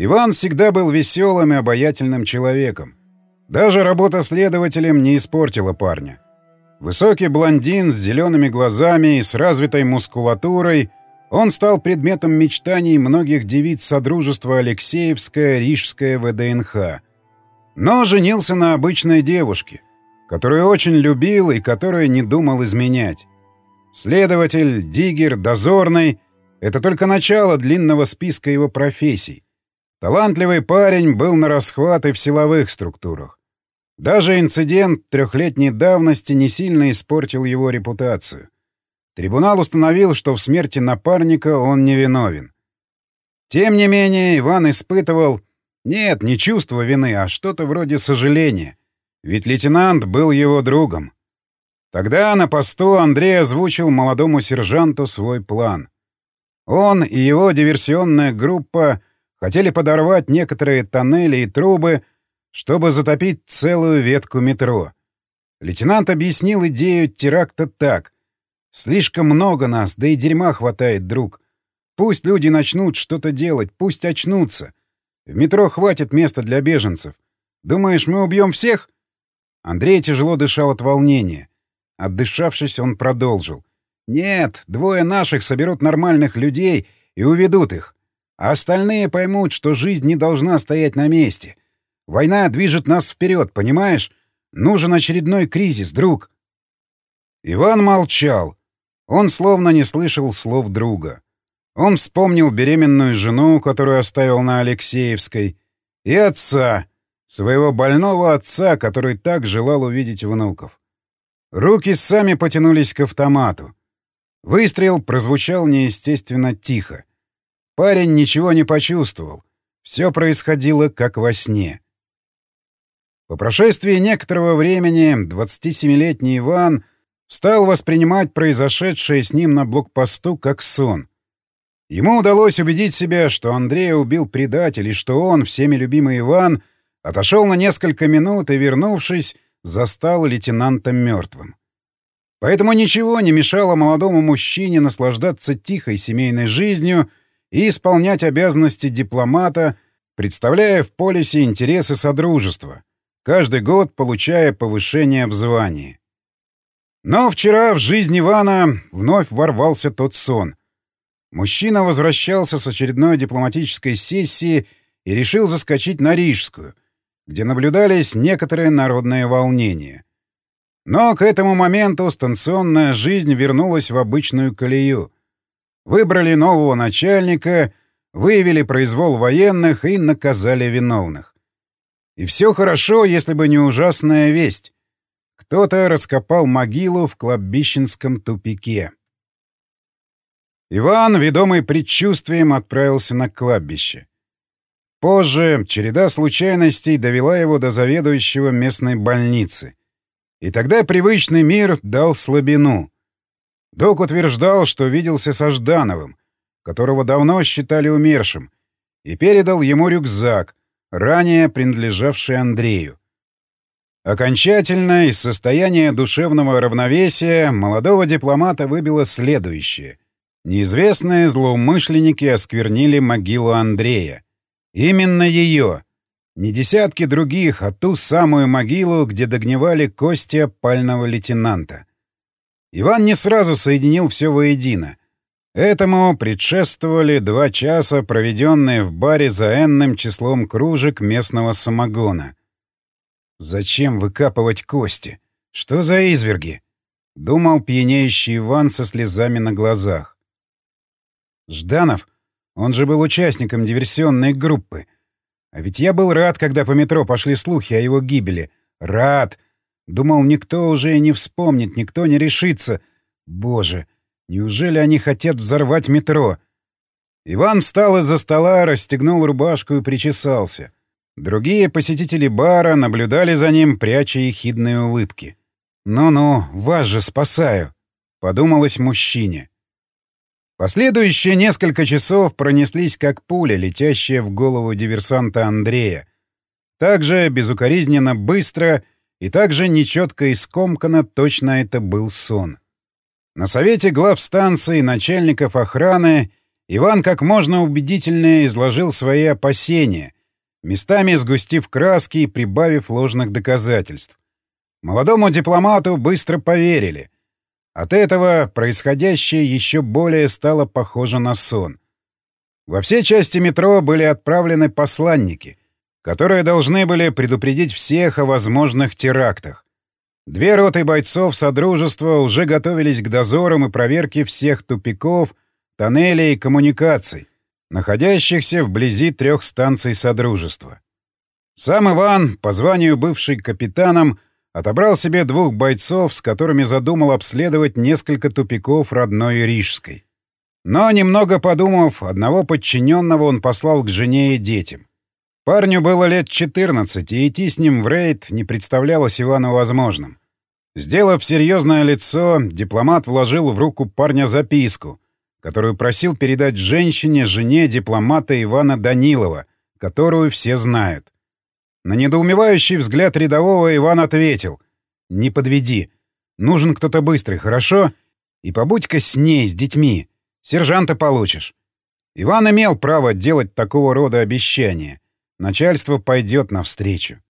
Иван всегда был веселым и обаятельным человеком. Даже работа следователем не испортила парня. Высокий блондин с зелеными глазами и с развитой мускулатурой, он стал предметом мечтаний многих девиц Содружества Алексеевское, Рижское, ВДНХ. Но женился на обычной девушке, которую очень любил и которая не думал изменять. Следователь, диггер, дозорный — это только начало длинного списка его профессий. Талантливый парень был на расхват и в силовых структурах. Даже инцидент трехлетней давности не сильно испортил его репутацию. Трибунал установил, что в смерти напарника он невиновен. Тем не менее, Иван испытывал... Нет, не чувство вины, а что-то вроде сожаления. Ведь лейтенант был его другом. Тогда на посту Андрей озвучил молодому сержанту свой план. Он и его диверсионная группа хотели подорвать некоторые тоннели и трубы, чтобы затопить целую ветку метро. Лейтенант объяснил идею теракта так. «Слишком много нас, да и дерьма хватает, друг. Пусть люди начнут что-то делать, пусть очнутся. В метро хватит места для беженцев. Думаешь, мы убьем всех?» Андрей тяжело дышал от волнения. Отдышавшись, он продолжил. «Нет, двое наших соберут нормальных людей и уведут их. А остальные поймут, что жизнь не должна стоять на месте. Война движет нас вперед, понимаешь? Нужен очередной кризис, друг. Иван молчал. Он словно не слышал слов друга. Он вспомнил беременную жену, которую оставил на Алексеевской, и отца, своего больного отца, который так желал увидеть внуков. Руки сами потянулись к автомату. Выстрел прозвучал неестественно тихо. Парень ничего не почувствовал. Все происходило как во сне. По прошествии некоторого времени 27-летний Иван стал воспринимать произошедшее с ним на блокпосту как сон. Ему удалось убедить себя, что Андрея убил предатель, и что он, всеми любимый Иван, отошел на несколько минут и, вернувшись, застал лейтенанта мертвым. Поэтому ничего не мешало молодому мужчине наслаждаться тихой семейной жизнью и исполнять обязанности дипломата, представляя в полисе интересы Содружества — каждый год получая повышение в звании. Но вчера в жизнь Ивана вновь ворвался тот сон. Мужчина возвращался с очередной дипломатической сессии и решил заскочить на Рижскую, где наблюдались некоторые народные волнения. Но к этому моменту станционная жизнь вернулась в обычную колею. Выбрали нового начальника, выявили произвол военных и наказали виновных. И все хорошо, если бы не ужасная весть. Кто-то раскопал могилу в кладбищенском тупике. Иван, ведомый предчувствием, отправился на кладбище. Позже череда случайностей довела его до заведующего местной больницы. И тогда привычный мир дал слабину. Док утверждал, что виделся со Ждановым, которого давно считали умершим, и передал ему рюкзак, ранее принадлежавший Андрею. Окончательно из состояния душевного равновесия молодого дипломата выбило следующее. Неизвестные злоумышленники осквернили могилу Андрея. Именно ее. Не десятки других, а ту самую могилу, где догнивали кости опального лейтенанта. Иван не сразу соединил все воедино. Этому предшествовали два часа, проведенные в баре за энным числом кружек местного самогона. «Зачем выкапывать кости? Что за изверги?» — думал пьянеющий Иван со слезами на глазах. «Жданов? Он же был участником диверсионной группы. А ведь я был рад, когда по метро пошли слухи о его гибели. Рад! Думал, никто уже и не вспомнит, никто не решится. Боже!» Неужели они хотят взорвать метро? Иван встал из-за стола, расстегнул рубашку и причесался. Другие посетители бара наблюдали за ним, пряча ехидные улыбки. «Ну-ну, вас же спасаю», — подумалось мужчине. Последующие несколько часов пронеслись как пуля, летящая в голову диверсанта Андрея. Также безукоризненно быстро и также нечетко и скомканно точно это был сон. На совете глав станции, начальников охраны Иван как можно убедительнее изложил свои опасения, местами сгустив краски и прибавив ложных доказательств. Молодому дипломату быстро поверили. От этого происходящее еще более стало похоже на сон. Во все части метро были отправлены посланники, которые должны были предупредить всех о возможных терактах. Две роты бойцов Содружества уже готовились к дозорам и проверке всех тупиков, тоннелей и коммуникаций, находящихся вблизи трех станций Содружества. Сам Иван, по званию бывший капитаном, отобрал себе двух бойцов, с которыми задумал обследовать несколько тупиков родной Рижской. Но, немного подумав, одного подчиненного он послал к жене и детям. Парню было лет 14, и идти с ним в рейд не представлялось Ивану возможным. Сделав серьезное лицо, дипломат вложил в руку парня записку, которую просил передать женщине, жене дипломата Ивана Данилова, которую все знают. На недоумевающий взгляд рядового Иван ответил. «Не подведи. Нужен кто-то быстрый, хорошо? И побудь-ка с ней, с детьми. Сержанта получишь». Иван имел право делать такого рода обещания. Начальство пойдет навстречу.